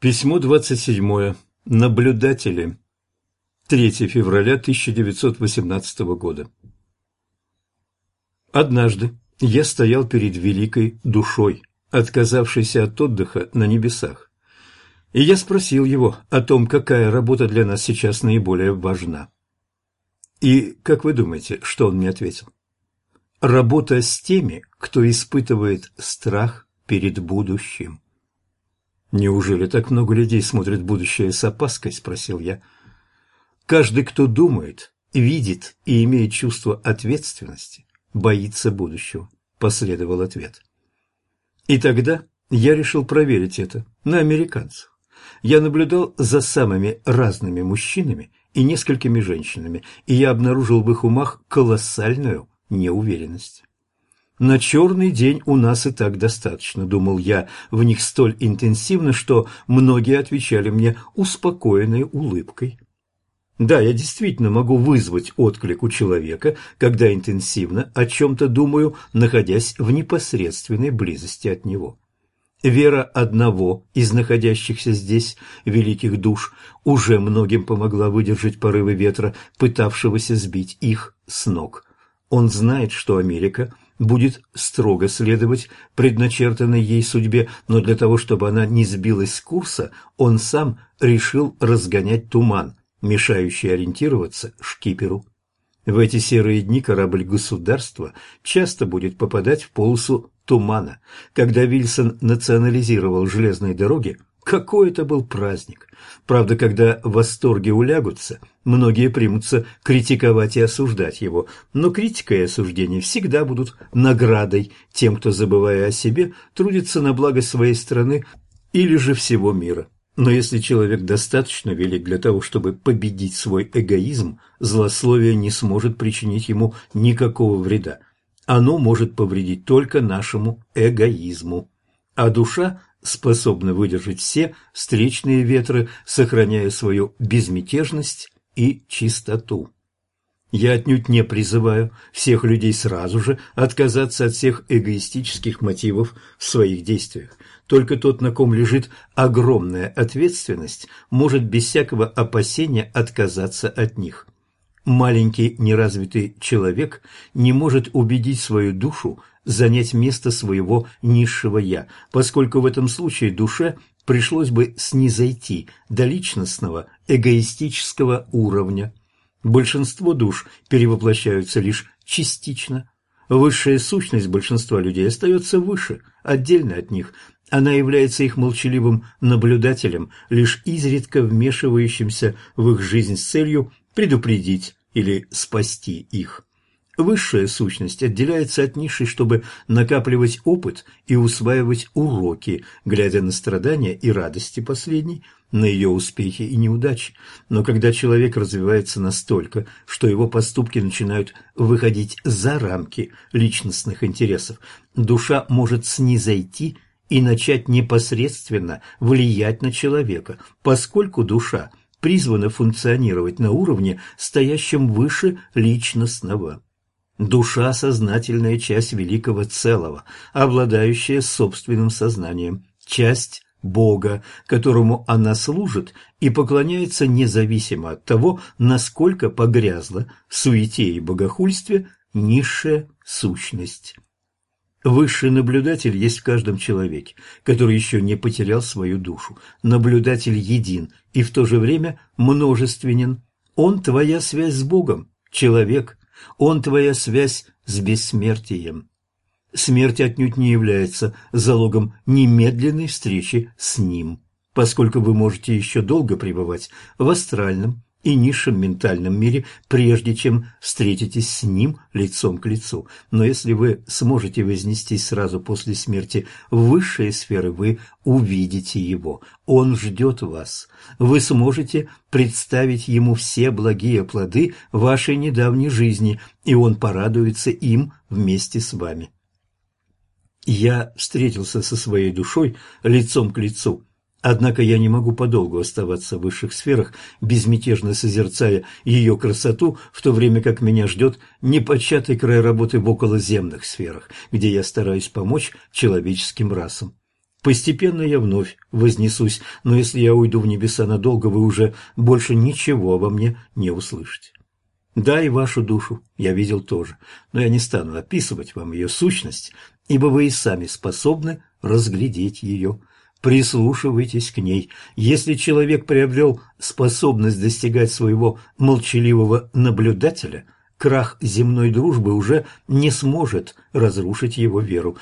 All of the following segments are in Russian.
Письмо 27. Наблюдатели. 3 февраля 1918 года. Однажды я стоял перед великой душой, отказавшейся от отдыха на небесах. И я спросил его о том, какая работа для нас сейчас наиболее важна. И, как вы думаете, что он мне ответил? Работа с теми, кто испытывает страх перед будущим. «Неужели так много людей смотрят будущее с опаской?» – спросил я. «Каждый, кто думает, видит и имеет чувство ответственности, боится будущего», – последовал ответ. И тогда я решил проверить это на американцах. Я наблюдал за самыми разными мужчинами и несколькими женщинами, и я обнаружил в их умах колоссальную неуверенность. На черный день у нас и так достаточно, думал я, в них столь интенсивно, что многие отвечали мне успокоенной улыбкой. Да, я действительно могу вызвать отклик у человека, когда интенсивно о чем-то думаю, находясь в непосредственной близости от него. Вера одного из находящихся здесь великих душ уже многим помогла выдержать порывы ветра, пытавшегося сбить их с ног. Он знает, что Америка – будет строго следовать предначертанной ей судьбе, но для того, чтобы она не сбилась с курса, он сам решил разгонять туман, мешающий ориентироваться шкиперу. В эти серые дни корабль государства часто будет попадать в полосу тумана. Когда Вильсон национализировал железные дороги, какой это был праздник! Правда, когда восторги улягутся, многие примутся критиковать и осуждать его, но критика и осуждение всегда будут наградой тем, кто, забывая о себе, трудится на благо своей страны или же всего мира. Но если человек достаточно велик для того, чтобы победить свой эгоизм, злословие не сможет причинить ему никакого вреда. Оно может повредить только нашему эгоизму. А душа способна выдержать все встречные ветры, сохраняя свою безмятежность и чистоту. Я отнюдь не призываю всех людей сразу же отказаться от всех эгоистических мотивов в своих действиях. Только тот, на ком лежит огромная ответственность, может без всякого опасения отказаться от них. Маленький неразвитый человек не может убедить свою душу занять место своего низшего «я», поскольку в этом случае душе пришлось бы снизойти до личностного эгоистического уровня. Большинство душ перевоплощаются лишь частично. Высшая сущность большинства людей остается выше, отдельно от них. Она является их молчаливым наблюдателем, лишь изредка вмешивающимся в их жизнь с целью предупредить или спасти их. Высшая сущность отделяется от низшей, чтобы накапливать опыт и усваивать уроки, глядя на страдания и радости последней, на ее успехи и неудачи. Но когда человек развивается настолько, что его поступки начинают выходить за рамки личностных интересов, душа может снизойти и начать непосредственно влиять на человека, поскольку душа призвана функционировать на уровне, стоящем выше личностного. Душа – сознательная часть великого целого, обладающая собственным сознанием, часть Бога, которому она служит и поклоняется независимо от того, насколько погрязла в суете и богохульстве низшая сущность. Высший наблюдатель есть в каждом человеке, который еще не потерял свою душу. Наблюдатель един и в то же время множественен. Он – твоя связь с Богом, человек, он твоя связь с бессмертием. Смерть отнюдь не является залогом немедленной встречи с ним, поскольку вы можете еще долго пребывать в астральном, и низшем ментальном мире, прежде чем встретитесь с ним лицом к лицу. Но если вы сможете вознестись сразу после смерти в высшие сферы, вы увидите его. Он ждет вас. Вы сможете представить ему все благие плоды вашей недавней жизни, и он порадуется им вместе с вами. Я встретился со своей душой лицом к лицу – Однако я не могу подолгу оставаться в высших сферах, безмятежно созерцая ее красоту, в то время как меня ждет непочатый край работы в околоземных сферах, где я стараюсь помочь человеческим расам. Постепенно я вновь вознесусь, но если я уйду в небеса надолго, вы уже больше ничего обо мне не услышите. Да, и вашу душу я видел тоже, но я не стану описывать вам ее сущность, ибо вы и сами способны разглядеть ее. Прислушивайтесь к ней. Если человек приобрел способность достигать своего молчаливого наблюдателя, крах земной дружбы уже не сможет разрушить его веру.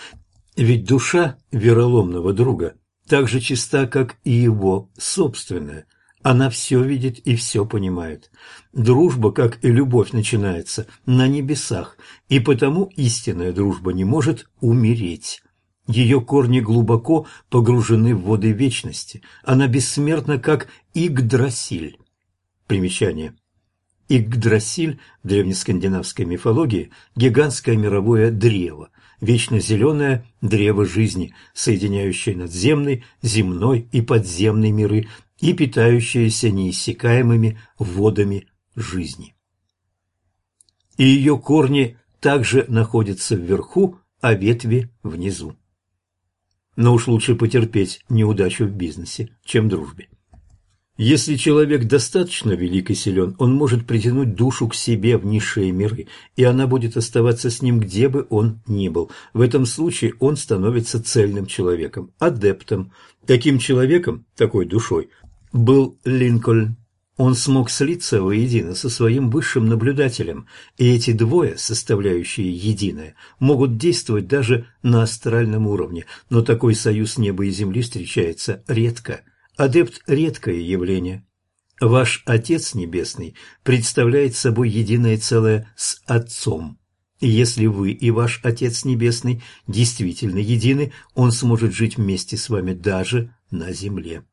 Ведь душа вероломного друга так же чиста, как и его собственная – она все видит и все понимает. Дружба, как и любовь, начинается на небесах, и потому истинная дружба не может умереть. Ее корни глубоко погружены в воды вечности. Она бессмертна, как Игдрасиль. Примечание. Игдрасиль в древнескандинавской мифологии – гигантское мировое древо, вечно зеленое древо жизни, соединяющее надземный, земной и подземный миры и питающаяся неиссякаемыми водами жизни. И ее корни также находятся вверху, а ветви внизу. Но уж лучше потерпеть неудачу в бизнесе, чем дружбе. Если человек достаточно велик и силен, он может притянуть душу к себе в низшие миры, и она будет оставаться с ним, где бы он ни был. В этом случае он становится цельным человеком, адептом. Таким человеком, такой душой, был Линкольн. Он смог слиться воедино со своим высшим наблюдателем, и эти двое, составляющие единое, могут действовать даже на астральном уровне, но такой союз неба и земли встречается редко. Адепт – редкое явление. Ваш Отец Небесный представляет собой единое целое с Отцом. И если вы и ваш Отец Небесный действительно едины, Он сможет жить вместе с вами даже на земле.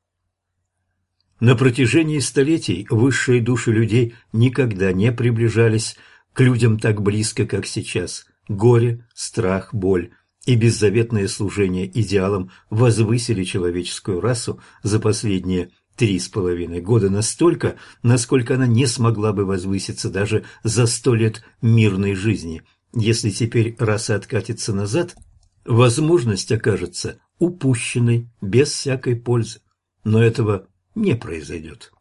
На протяжении столетий высшие души людей никогда не приближались к людям так близко, как сейчас. Горе, страх, боль и беззаветное служение идеалам возвысили человеческую расу за последние три с половиной года настолько, насколько она не смогла бы возвыситься даже за сто лет мирной жизни. Если теперь раса откатится назад, возможность окажется упущенной без всякой пользы. Но этого не произойдет.